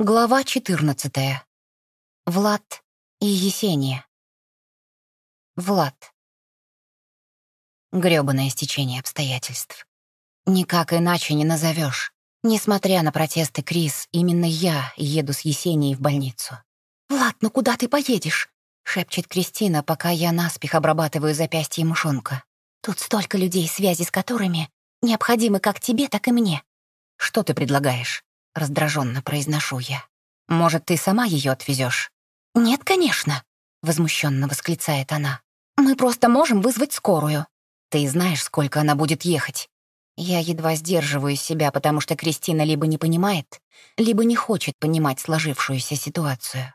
Глава 14. Влад и Есения. Влад. Грёбаное стечение обстоятельств. Никак иначе не назовешь. Несмотря на протесты Крис, именно я еду с Есенией в больницу. «Влад, ну куда ты поедешь?» — шепчет Кристина, пока я наспех обрабатываю запястье мышонка. «Тут столько людей, связи с которыми необходимы как тебе, так и мне». «Что ты предлагаешь?» — раздраженно произношу я. «Может, ты сама ее отвезешь? «Нет, конечно», — возмущенно восклицает она. «Мы просто можем вызвать скорую». «Ты знаешь, сколько она будет ехать?» Я едва сдерживаю себя, потому что Кристина либо не понимает, либо не хочет понимать сложившуюся ситуацию.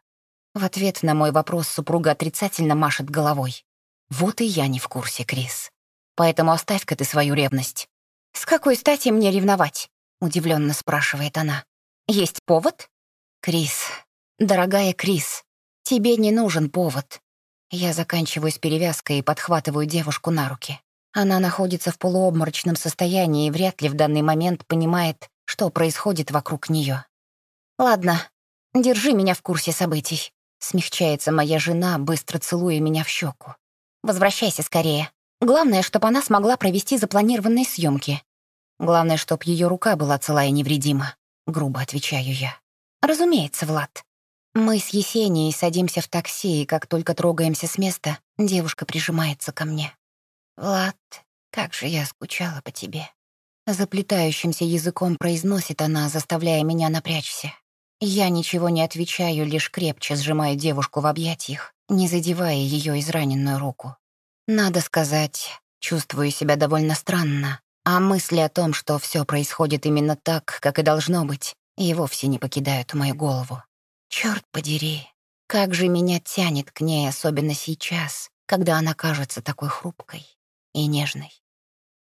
В ответ на мой вопрос супруга отрицательно машет головой. «Вот и я не в курсе, Крис. Поэтому оставь-ка ты свою ревность». «С какой стати мне ревновать?» — удивленно спрашивает она. Есть повод? Крис, дорогая Крис, тебе не нужен повод. Я заканчиваю с перевязкой и подхватываю девушку на руки. Она находится в полуобморочном состоянии и вряд ли в данный момент понимает, что происходит вокруг нее. «Ладно, держи меня в курсе событий», — смягчается моя жена, быстро целуя меня в щеку. «Возвращайся скорее. Главное, чтобы она смогла провести запланированные съемки. Главное, чтобы ее рука была цела и невредима грубо отвечаю я. Разумеется, Влад. Мы с Есенией садимся в такси, и как только трогаемся с места, девушка прижимается ко мне. «Влад, как же я скучала по тебе». Заплетающимся языком произносит она, заставляя меня напрячься. Я ничего не отвечаю, лишь крепче сжимаю девушку в объятиях, не задевая ее израненную руку. Надо сказать, чувствую себя довольно странно, а мысли о том, что все происходит именно так, как и должно быть, и вовсе не покидают мою голову. Черт подери, как же меня тянет к ней, особенно сейчас, когда она кажется такой хрупкой и нежной.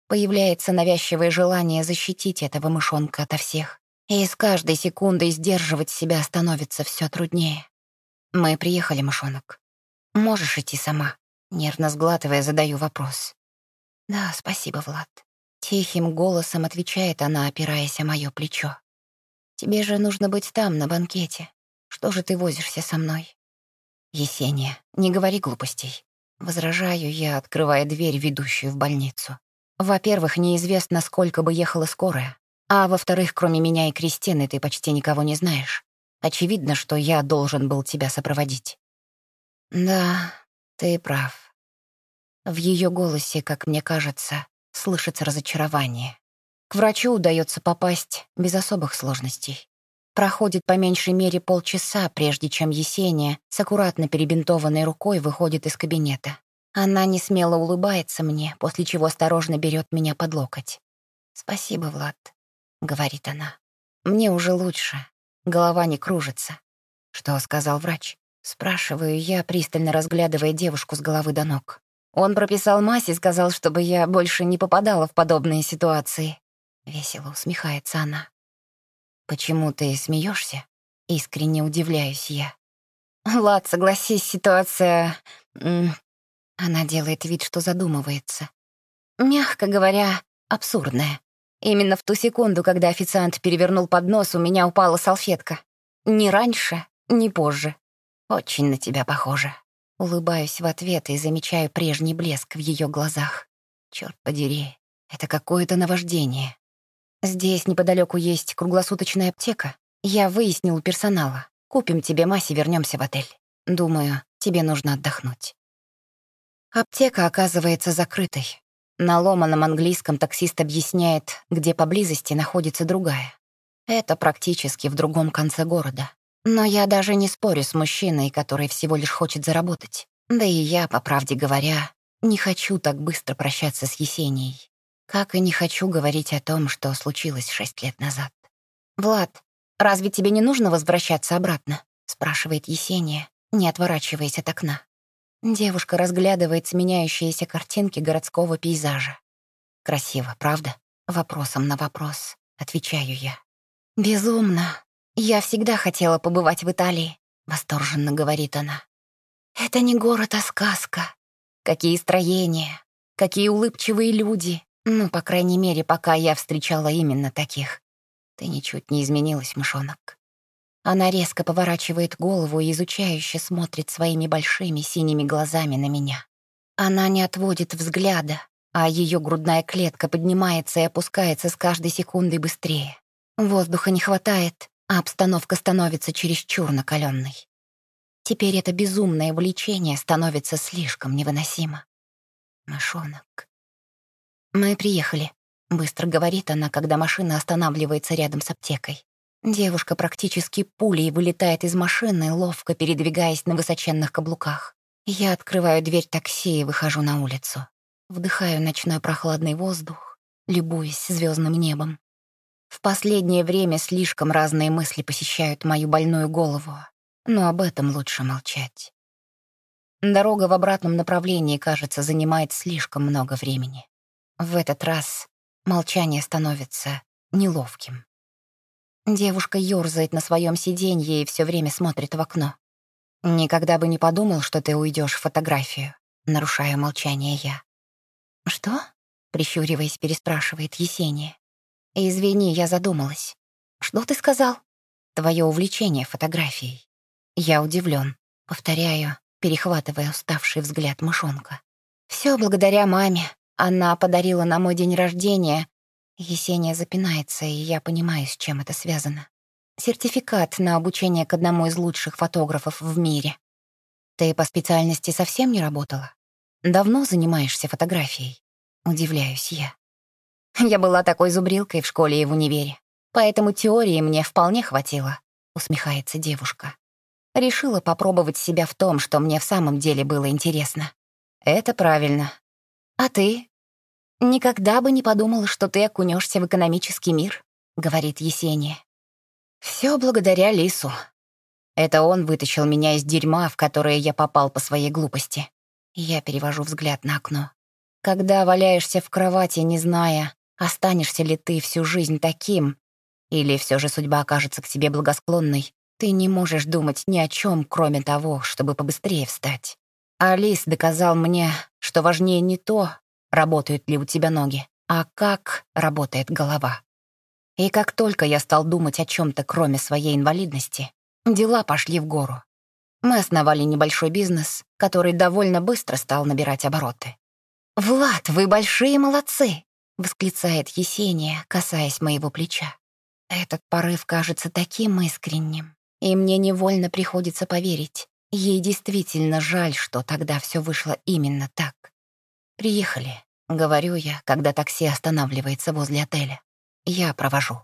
Появляется навязчивое желание защитить этого мышонка ото всех, и с каждой секундой сдерживать себя становится все труднее. Мы приехали, мышонок. Можешь идти сама? Нервно сглатывая, задаю вопрос. Да, спасибо, Влад. Тихим голосом отвечает она, опираясь о мое плечо. «Тебе же нужно быть там, на банкете. Что же ты возишься со мной?» «Есения, не говори глупостей». Возражаю я, открывая дверь, ведущую в больницу. Во-первых, неизвестно, сколько бы ехала скорая. А во-вторых, кроме меня и Кристины, ты почти никого не знаешь. Очевидно, что я должен был тебя сопроводить. Да, ты прав. В ее голосе, как мне кажется, слышится разочарование. К врачу удается попасть без особых сложностей. Проходит по меньшей мере полчаса, прежде чем Есения с аккуратно перебинтованной рукой выходит из кабинета. Она не смело улыбается мне, после чего осторожно берет меня под локоть. «Спасибо, Влад», — говорит она. «Мне уже лучше. Голова не кружится». «Что сказал врач?» Спрашиваю я, пристально разглядывая девушку с головы до ног. Он прописал мазь и сказал, чтобы я больше не попадала в подобные ситуации. Весело усмехается она. «Почему ты смеешься? Искренне удивляюсь я. «Лад, согласись, ситуация...» Она делает вид, что задумывается. Мягко говоря, абсурдная. Именно в ту секунду, когда официант перевернул поднос, у меня упала салфетка. Ни раньше, ни позже. Очень на тебя похоже. Улыбаюсь в ответ и замечаю прежний блеск в ее глазах. Черт подери, это какое-то наваждение. Здесь неподалеку есть круглосуточная аптека. Я выяснил у персонала. Купим тебе мазь и вернемся в отель. Думаю, тебе нужно отдохнуть. Аптека оказывается закрытой. На ломаном английском таксист объясняет, где поблизости находится другая. Это практически в другом конце города. Но я даже не спорю с мужчиной, который всего лишь хочет заработать. Да и я, по правде говоря, не хочу так быстро прощаться с Есенией. Как и не хочу говорить о том, что случилось шесть лет назад. «Влад, разве тебе не нужно возвращаться обратно?» — спрашивает Есения, не отворачиваясь от окна. Девушка разглядывает сменяющиеся картинки городского пейзажа. «Красиво, правда?» Вопросом на вопрос, отвечаю я. «Безумно», «Я всегда хотела побывать в Италии», — восторженно говорит она. «Это не город, а сказка. Какие строения, какие улыбчивые люди. Ну, по крайней мере, пока я встречала именно таких. Ты ничуть не изменилась, мышонок». Она резко поворачивает голову и изучающе смотрит своими большими синими глазами на меня. Она не отводит взгляда, а ее грудная клетка поднимается и опускается с каждой секундой быстрее. Воздуха не хватает, а обстановка становится чересчур накаленной. Теперь это безумное влечение становится слишком невыносимо. Мышонок. «Мы приехали», — быстро говорит она, когда машина останавливается рядом с аптекой. Девушка практически пулей вылетает из машины, ловко передвигаясь на высоченных каблуках. Я открываю дверь такси и выхожу на улицу. Вдыхаю ночной прохладный воздух, любуясь звездным небом. В последнее время слишком разные мысли посещают мою больную голову, но об этом лучше молчать. Дорога в обратном направлении, кажется, занимает слишком много времени. В этот раз молчание становится неловким. Девушка ёрзает на своем сиденье и все время смотрит в окно. «Никогда бы не подумал, что ты уйдешь в фотографию», — нарушаю молчание я. «Что?» — прищуриваясь, переспрашивает Есения. «Извини, я задумалась. Что ты сказал?» «Твое увлечение фотографией». Я удивлен. Повторяю, перехватывая уставший взгляд мышонка. Все благодаря маме. Она подарила на мой день рождения. Есения запинается, и я понимаю, с чем это связано сертификат на обучение к одному из лучших фотографов в мире. Ты по специальности совсем не работала? Давно занимаешься фотографией? Удивляюсь я. Я была такой зубрилкой в школе и в универе, поэтому теории мне вполне хватило, усмехается девушка. Решила попробовать себя в том, что мне в самом деле было интересно. Это правильно. А ты? Никогда бы не подумала, что ты окунешься в экономический мир, говорит Есения. Все благодаря Лису. Это он вытащил меня из дерьма, в которое я попал по своей глупости. Я перевожу взгляд на окно. Когда валяешься в кровати, не зная, останешься ли ты всю жизнь таким, или все же судьба окажется к тебе благосклонной, ты не можешь думать ни о чем, кроме того, чтобы побыстрее встать. Алис доказал мне, что важнее не то, работают ли у тебя ноги, а как работает голова. И как только я стал думать о чем-то, кроме своей инвалидности, дела пошли в гору. Мы основали небольшой бизнес, который довольно быстро стал набирать обороты. «Влад, вы большие молодцы!» — восклицает Есения, касаясь моего плеча. Этот порыв кажется таким искренним, и мне невольно приходится поверить. Ей действительно жаль, что тогда все вышло именно так. «Приехали», — говорю я, когда такси останавливается возле отеля. Я провожу.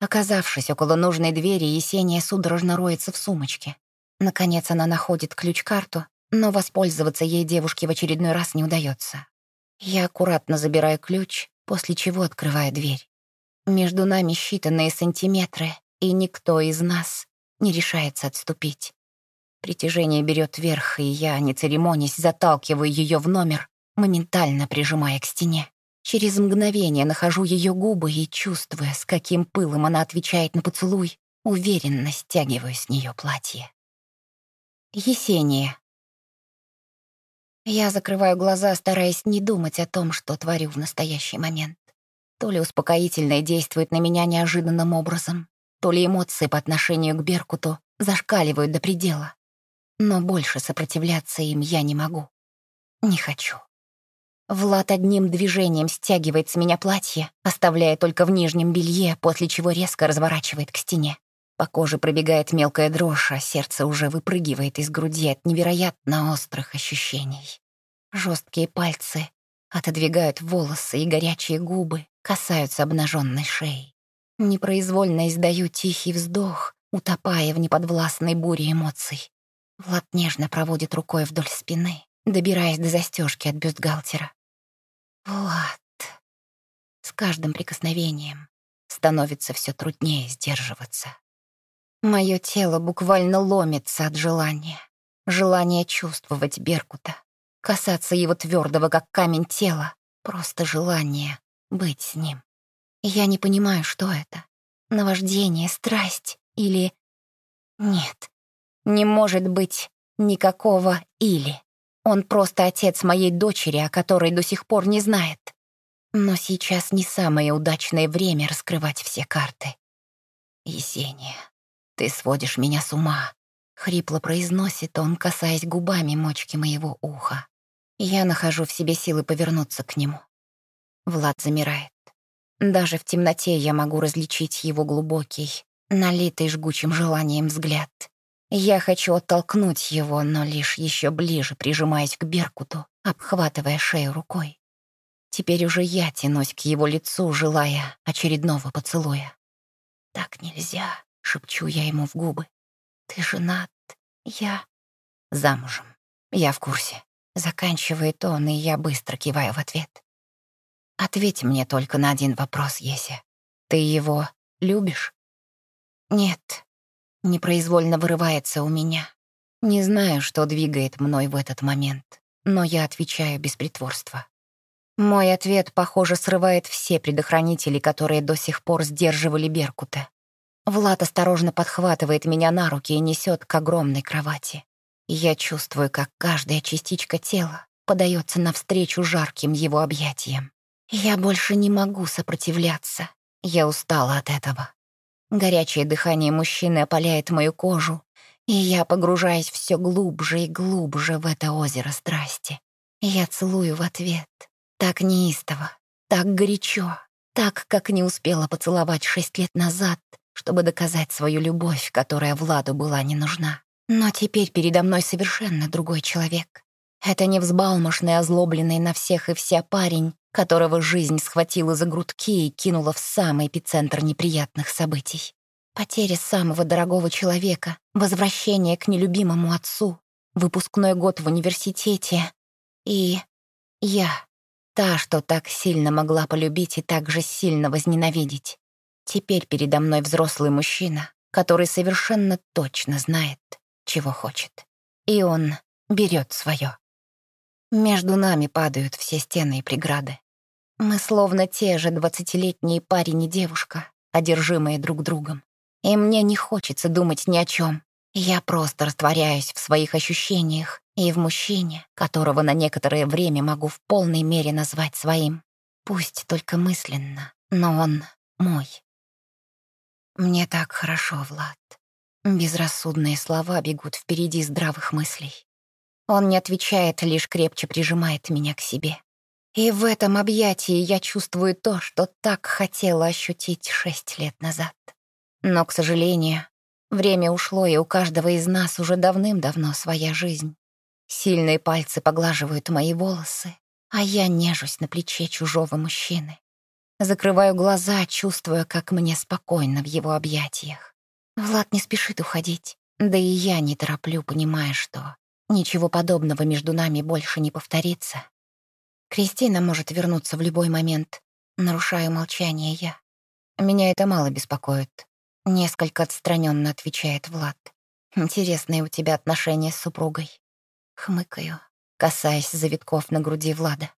Оказавшись около нужной двери, Есения судорожно роется в сумочке. Наконец она находит ключ-карту, но воспользоваться ей девушке в очередной раз не удается. Я аккуратно забираю ключ, после чего открываю дверь. Между нами считанные сантиметры, и никто из нас не решается отступить. Притяжение берет верх, и я, не церемонясь, заталкиваю ее в номер, моментально прижимая к стене. Через мгновение нахожу ее губы и, чувствуя, с каким пылом она отвечает на поцелуй, уверенно стягиваю с нее платье. Есения. Я закрываю глаза, стараясь не думать о том, что творю в настоящий момент. То ли успокоительное действует на меня неожиданным образом, то ли эмоции по отношению к Беркуту зашкаливают до предела. Но больше сопротивляться им я не могу. Не хочу. Влад одним движением стягивает с меня платье, оставляя только в нижнем белье, после чего резко разворачивает к стене. По коже пробегает мелкая дрожь, а сердце уже выпрыгивает из груди от невероятно острых ощущений. Жесткие пальцы отодвигают волосы, и горячие губы касаются обнаженной шеи. Непроизвольно издаю тихий вздох, утопая в неподвластной буре эмоций. Влад нежно проводит рукой вдоль спины, добираясь до застежки от бюстгальтера. Влад. С каждым прикосновением становится все труднее сдерживаться. Мое тело буквально ломится от желания. Желание чувствовать Беркута, касаться его твердого, как камень тела, просто желание быть с ним. Я не понимаю, что это. Наваждение, страсть или... Нет, не может быть никакого «или». Он просто отец моей дочери, о которой до сих пор не знает. Но сейчас не самое удачное время раскрывать все карты. Есения. Ты сводишь меня с ума. Хрипло произносит он, касаясь губами мочки моего уха. Я нахожу в себе силы повернуться к нему. Влад замирает. Даже в темноте я могу различить его глубокий, налитый жгучим желанием взгляд. Я хочу оттолкнуть его, но лишь еще ближе прижимаясь к Беркуту, обхватывая шею рукой. Теперь уже я тянусь к его лицу, желая очередного поцелуя. «Так нельзя», — шепчу я ему в губы. «Ты женат, я...» «Замужем. Я в курсе». Заканчивает он, и я быстро киваю в ответ. «Ответь мне только на один вопрос, Еся. Ты его любишь?» «Нет», — непроизвольно вырывается у меня. Не знаю, что двигает мной в этот момент, но я отвечаю без притворства. Мой ответ, похоже, срывает все предохранители, которые до сих пор сдерживали Беркута. Влад осторожно подхватывает меня на руки и несет к огромной кровати. Я чувствую, как каждая частичка тела подается навстречу жарким его объятиям. Я больше не могу сопротивляться. Я устала от этого. Горячее дыхание мужчины опаляет мою кожу, и я погружаюсь все глубже и глубже в это озеро страсти. Я целую в ответ, так неистово, так горячо, так, как не успела поцеловать шесть лет назад, чтобы доказать свою любовь, которая Владу была не нужна. Но теперь передо мной совершенно другой человек. Это не взбалмошный, озлобленный на всех и вся парень, которого жизнь схватила за грудки и кинула в самый эпицентр неприятных событий. Потеря самого дорогого человека, возвращение к нелюбимому отцу, выпускной год в университете и я. Та, что так сильно могла полюбить и так же сильно возненавидеть. Теперь передо мной взрослый мужчина, который совершенно точно знает, чего хочет. И он берет свое. Между нами падают все стены и преграды. Мы словно те же двадцатилетние парень и девушка, одержимые друг другом. И мне не хочется думать ни о чем. Я просто растворяюсь в своих ощущениях и в мужчине, которого на некоторое время могу в полной мере назвать своим. Пусть только мысленно, но он мой. Мне так хорошо, Влад. Безрассудные слова бегут впереди здравых мыслей. Он не отвечает, лишь крепче прижимает меня к себе. И в этом объятии я чувствую то, что так хотела ощутить шесть лет назад. Но, к сожалению, время ушло, и у каждого из нас уже давным-давно своя жизнь. Сильные пальцы поглаживают мои волосы, а я нежусь на плече чужого мужчины. Закрываю глаза, чувствуя, как мне спокойно в его объятиях. Влад не спешит уходить, да и я не тороплю, понимая, что ничего подобного между нами больше не повторится. Кристина может вернуться в любой момент. Нарушаю молчание я. Меня это мало беспокоит. Несколько отстраненно отвечает Влад. Интересные у тебя отношения с супругой. Хмыкаю, касаясь завитков на груди Влада.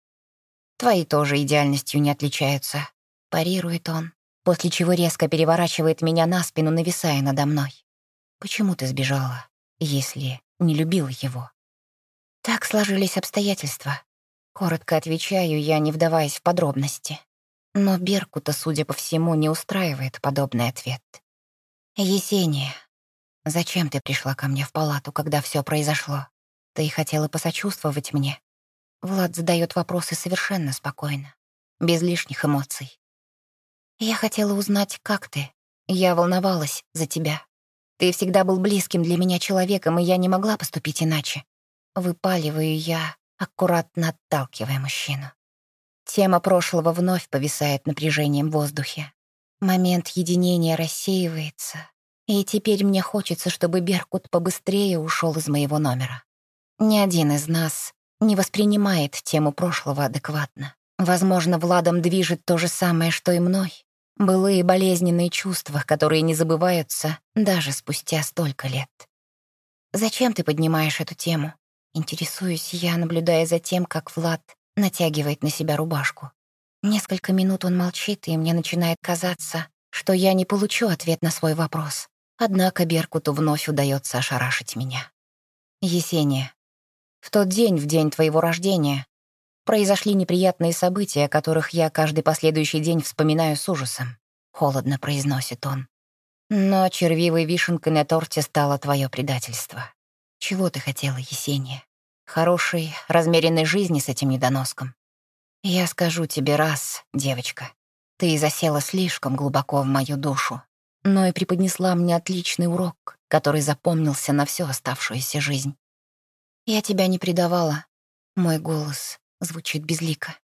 Твои тоже идеальностью не отличаются. Парирует он, после чего резко переворачивает меня на спину, нависая надо мной. Почему ты сбежала, если не любила его? Так сложились обстоятельства. Коротко отвечаю я, не вдаваясь в подробности. Но Беркута, судя по всему, не устраивает подобный ответ. «Есения, зачем ты пришла ко мне в палату, когда все произошло?» Ты хотела посочувствовать мне. Влад задает вопросы совершенно спокойно, без лишних эмоций. Я хотела узнать, как ты. Я волновалась за тебя. Ты всегда был близким для меня человеком, и я не могла поступить иначе. Выпаливаю я, аккуратно отталкивая мужчину. Тема прошлого вновь повисает напряжением в воздухе. Момент единения рассеивается, и теперь мне хочется, чтобы Беркут побыстрее ушел из моего номера. Ни один из нас не воспринимает тему прошлого адекватно. Возможно, Владом движет то же самое, что и мной. Былые болезненные чувства, которые не забываются даже спустя столько лет. «Зачем ты поднимаешь эту тему?» Интересуюсь я, наблюдая за тем, как Влад натягивает на себя рубашку. Несколько минут он молчит, и мне начинает казаться, что я не получу ответ на свой вопрос. Однако Беркуту вновь удается ошарашить меня. «Есения, в тот день, в день твоего рождения, произошли неприятные события, о которых я каждый последующий день вспоминаю с ужасом. Холодно произносит он. Но червивой вишенкой на торте стало твое предательство. Чего ты хотела, Есения? Хорошей, размеренной жизни с этим недоноском. Я скажу тебе раз, девочка, ты засела слишком глубоко в мою душу, но и преподнесла мне отличный урок, который запомнился на всю оставшуюся жизнь. Я тебя не предавала. Мой голос звучит безлико.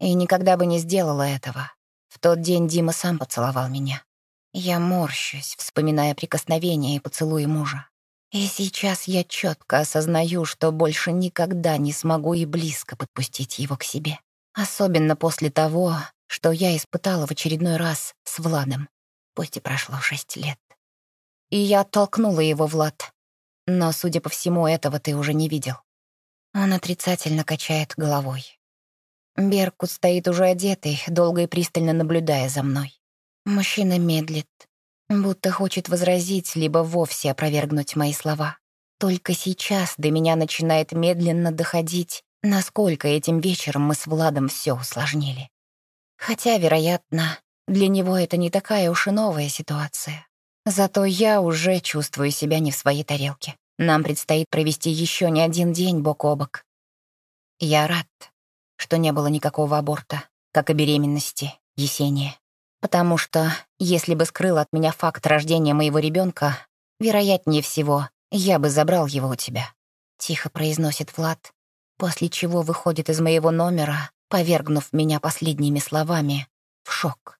И никогда бы не сделала этого. В тот день Дима сам поцеловал меня. Я морщусь, вспоминая прикосновения и поцелуи мужа. И сейчас я четко осознаю, что больше никогда не смогу и близко подпустить его к себе. Особенно после того, что я испытала в очередной раз с Владом, пусть и прошло шесть лет. И я оттолкнула его, Влад. Но, судя по всему, этого ты уже не видел. Он отрицательно качает головой. Беркут стоит уже одетый, долго и пристально наблюдая за мной. Мужчина медлит, будто хочет возразить, либо вовсе опровергнуть мои слова. Только сейчас до меня начинает медленно доходить, насколько этим вечером мы с Владом все усложнили. Хотя, вероятно, для него это не такая уж и новая ситуация. Зато я уже чувствую себя не в своей тарелке. Нам предстоит провести еще не один день бок о бок. Я рад, что не было никакого аборта, как и беременности, Есения. Потому что, если бы скрыл от меня факт рождения моего ребенка, вероятнее всего, я бы забрал его у тебя. Тихо произносит Влад, после чего выходит из моего номера, повергнув меня последними словами в шок.